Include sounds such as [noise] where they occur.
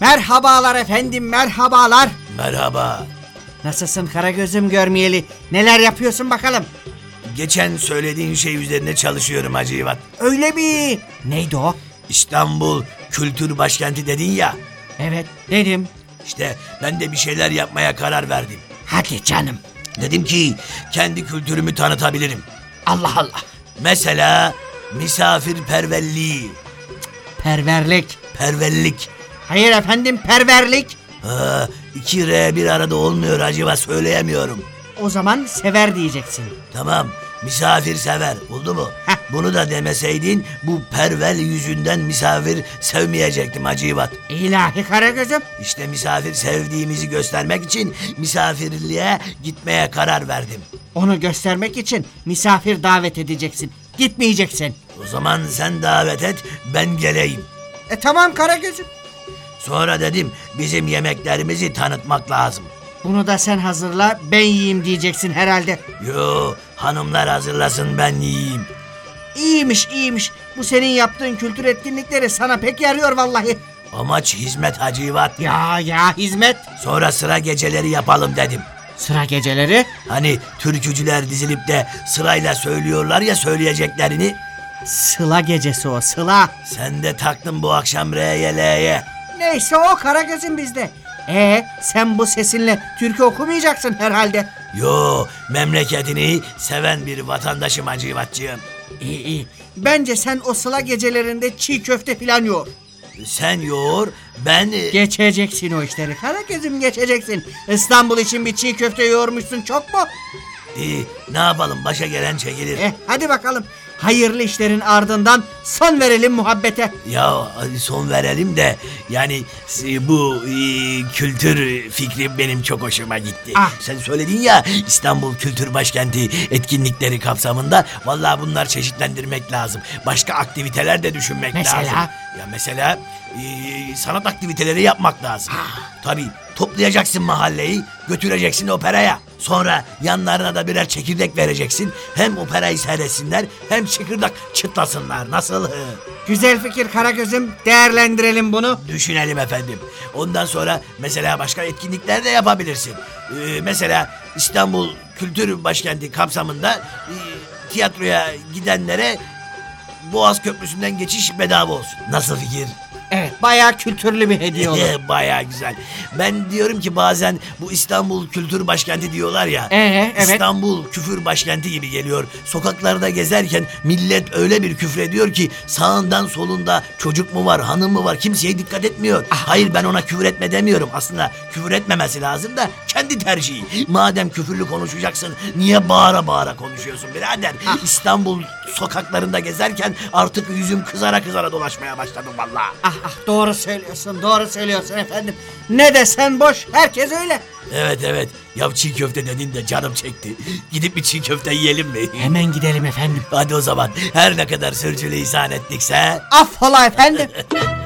Merhabalar efendim merhabalar. Merhaba. Nasılsın Karagöz'üm görmeyeli? Neler yapıyorsun bakalım? Geçen söylediğin şey üzerine çalışıyorum Hacı İvat. Öyle mi? Neydi o? İstanbul kültür başkenti dedin ya. Evet dedim. İşte ben de bir şeyler yapmaya karar verdim. Hadi canım. Dedim ki kendi kültürümü tanıtabilirim. Allah Allah. Mesela misafirperverliği, Perverlik. perverlik. Hayır efendim perverlik. Ha, iki R bir arada olmuyor acaba söyleyemiyorum. O zaman sever diyeceksin. Tamam misafirsever oldu mu? Heh. Bunu da demeseydin bu pervel yüzünden misafir sevmeyecektim Hacivat. İlahi Karagöz'üm. İşte misafir sevdiğimizi göstermek için misafirliğe gitmeye karar verdim. Onu göstermek için misafir davet edeceksin. Gitmeyeceksin. O zaman sen davet et ben geleyim. E tamam Karagöz'üm. Sonra dedim bizim yemeklerimizi tanıtmak lazım. Bunu da sen hazırla ben yiyeyim diyeceksin herhalde. Yo hanımlar hazırlasın ben yiyeyim. İyiymiş iyiymiş. Bu senin yaptığın kültür etkinlikleri sana pek yarıyor vallahi. Amaç hizmet Hacivat. Ya ya hizmet. Sonra sıra geceleri yapalım dedim. Sıra geceleri. Hani türkücüler dizilip de sırayla söylüyorlar ya söyleyeceklerini. Sıla gecesi o sıla. Sen de taktın bu akşam R'ye L'ye. Neyse o Karagöz'ün bizde. E sen bu sesinle türkü okumayacaksın herhalde. Yo memleketini seven bir vatandaşım Hacivatçığım. İyi iyi. Bence sen o sıla gecelerinde çiğ köfte falan yoğur. Sen yoğur ben... Geçeceksin o işleri. Karagöz'üm geçeceksin. İstanbul için bir çiğ köfte yoğurmuşsun çok mu? İyi, ne yapalım başa gelen çekilir. Eh hadi bakalım. Hayırlı işlerin ardından son verelim muhabbete. Ya hadi son verelim de yani bu e, kültür fikri benim çok hoşuma gitti. Ah. Sen söyledin ya İstanbul Kültür Başkenti etkinlikleri kapsamında vallahi bunlar çeşitlendirmek lazım. Başka aktiviteler de düşünmek Mesela? lazım. Ya mesela e, sanat aktiviteleri yapmak lazım. Tabii toplayacaksın mahalleyi götüreceksin operaya. Sonra yanlarına da birer çekirdek vereceksin. Hem operayı seyretsinler hem çekirdek çıtlasınlar. Nasıl? Güzel fikir Karagöz'üm. Değerlendirelim bunu. Düşünelim efendim. Ondan sonra mesela başka etkinlikler de yapabilirsin. Ee, mesela İstanbul Kültür Başkenti kapsamında e, tiyatroya gidenlere Boğaz Köprüsü'nden geçiş bedava olsun. Nasıl fikir? Bayağı kültürlü bir hediye olur. [laughs] Baya güzel. Ben diyorum ki bazen bu İstanbul Kültür Başkenti diyorlar ya. Ee, evet. İstanbul küfür başkenti gibi geliyor. Sokaklarda gezerken millet öyle bir küfrediyor ki sağından solunda çocuk mu var, hanım mı var kimseye dikkat etmiyor. Ah. Hayır ben ona küfür etme demiyorum. Aslında küfür etmemesi lazım da kendi tercihi. Madem küfürlü konuşacaksın niye bağıra bağıra konuşuyorsun birader? Ah. İstanbul sokaklarında gezerken artık yüzüm kızara kızara dolaşmaya başladım vallahi. Ah ah doğru söylüyorsun doğru söylüyorsun efendim. Ne desen boş herkes öyle. Evet evet. Ya çiğ köfte dedin de canım çekti. Gidip bir çiğ köfte yiyelim mi? Hemen gidelim efendim. Hadi o zaman her ne kadar sürçülisan ettikse... Affola efendim. [laughs]